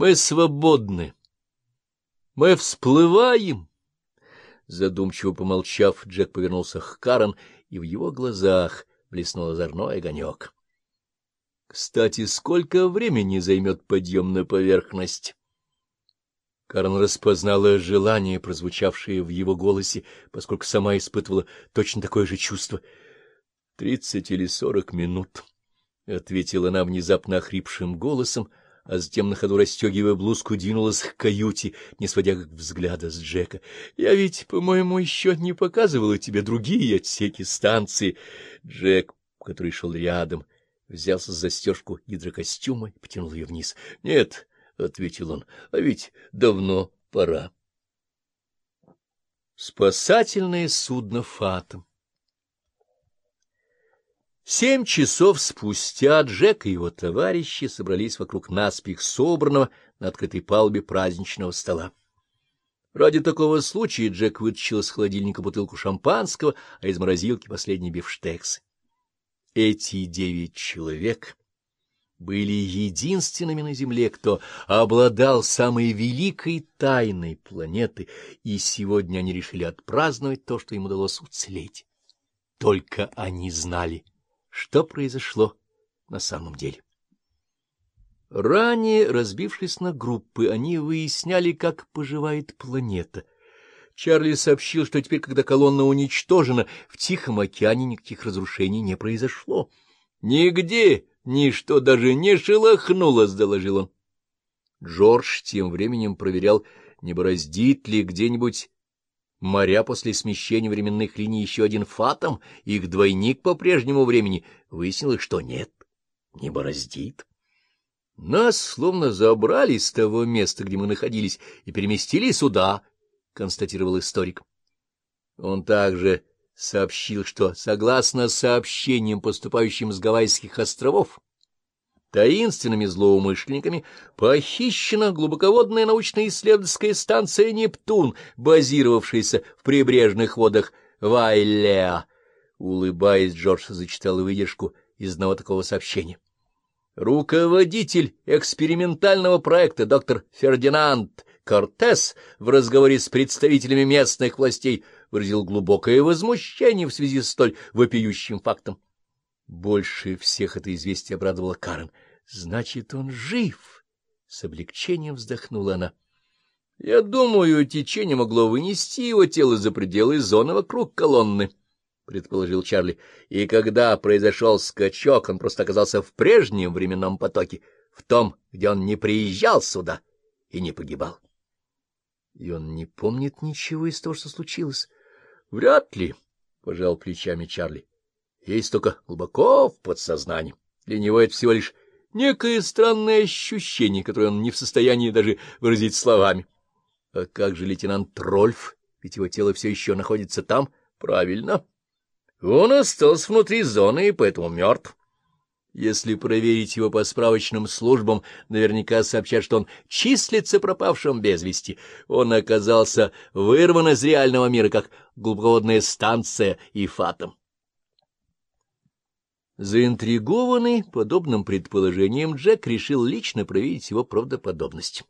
Мы свободны. Мы всплываем. Задумчиво помолчав, Джек повернулся к Карен, и в его глазах блеснул озорной огонек. — Кстати, сколько времени займет подъем на поверхность? Карен распознала желание, прозвучавшее в его голосе, поскольку сама испытывала точно такое же чувство. — Тридцать или сорок минут, — ответила она внезапно охрипшим голосом, а затем на ходу расстегивая блузку двинулась к каюте, не сводя взгляда с Джека. — Я ведь, по-моему, еще не показывала тебе другие отсеки станции. Джек, который шел рядом, взялся за застежку гидрокостюма и потянул ее вниз. — Нет, — ответил он, — а ведь давно пора. Спасательное судно «Фатом». Семь часов спустя Джек и его товарищи собрались вокруг наспех собранного на открытой палубе праздничного стола. Ради такого случая Джек вытащил из холодильника бутылку шампанского, а из морозилки последний бифштекс. Эти девять человек были единственными на Земле, кто обладал самой великой тайной планеты, и сегодня они решили отпраздновать то, что им удалось уцелеть. Только они знали, что произошло на самом деле. Ранее, разбившись на группы, они выясняли, как поживает планета. Чарли сообщил, что теперь, когда колонна уничтожена, в Тихом океане никаких разрушений не произошло. Нигде Ничто даже не шелохнулось, — доложил он. Джордж тем временем проверял, не бороздит ли где-нибудь моря после смещения временных линий еще один фатом, их двойник по прежнему времени. Выяснилось, что нет, не бороздит. Нас словно забрали с того места, где мы находились, и переместили сюда, — констатировал историк. Он также сообщил, что, согласно сообщениям, поступающим с Гавайских островов, таинственными злоумышленниками похищена глубоководная научно-исследовательская станция «Нептун», базировавшаяся в прибрежных водах Вайлеа. Улыбаясь, Джордж зачитал выдержку из одного такого сообщения. Руководитель экспериментального проекта доктор Фердинанд Кортес в разговоре с представителями местных властей выразил глубокое возмущение в связи с столь вопиющим фактом. Больше всех это известие обрадовало Карен. «Значит, он жив!» — с облегчением вздохнула она. «Я думаю, течение могло вынести его тело за пределы зоны вокруг колонны», — предположил Чарли. «И когда произошел скачок, он просто оказался в прежнем временном потоке, в том, где он не приезжал сюда и не погибал». «И он не помнит ничего из того, что случилось?» — Вряд ли, — пожал плечами Чарли. — Есть только глубоко в подсознании. Для него это всего лишь некое странное ощущение, которое он не в состоянии даже выразить словами. А как же лейтенант Рольф? Ведь его тело все еще находится там. Правильно. Он остался внутри зоны и поэтому мертв. Если проверить его по справочным службам, наверняка сообщат, что он числится пропавшим без вести. Он оказался вырван из реального мира, как глубоководная станция и фатом. Заинтригованный подобным предположением, Джек решил лично проверить его правдоподобность.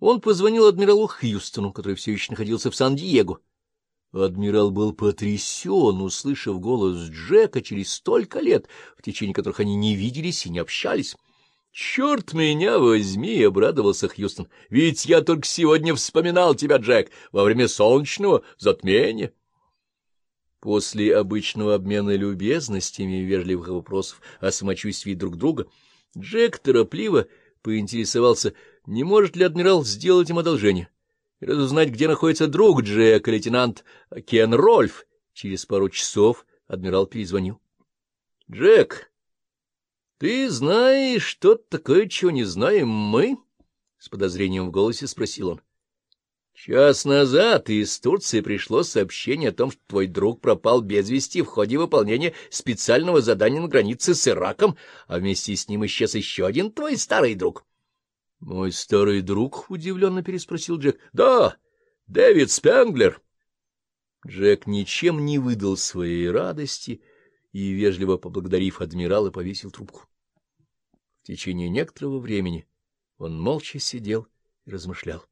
Он позвонил адмиралу Хьюстону, который все еще находился в Сан-Диего. Адмирал был потрясен, услышав голос Джека через столько лет, в течение которых они не виделись и не общались. — Черт меня возьми! — обрадовался Хьюстон. — Ведь я только сегодня вспоминал тебя, Джек, во время солнечного затмения. После обычного обмена любезностями и вежливых вопросов о самочувствии друг друга Джек торопливо поинтересовался, не может ли адмирал сделать им одолжение и разузнать, где находится друг Джека, лейтенант Кен Рольф. Через пару часов адмирал перезвонил. — Джек, ты знаешь что-то такое, чего не знаем мы? — с подозрением в голосе спросил он. — Час назад из Турции пришло сообщение о том, что твой друг пропал без вести в ходе выполнения специального задания на границе с Ираком, а вместе с ним исчез еще один твой старый друг. —— Мой старый друг? — удивленно переспросил Джек. — Да, Дэвид Спенглер. Джек ничем не выдал своей радости и, вежливо поблагодарив адмирала, повесил трубку. В течение некоторого времени Он молча сидел и размышлял.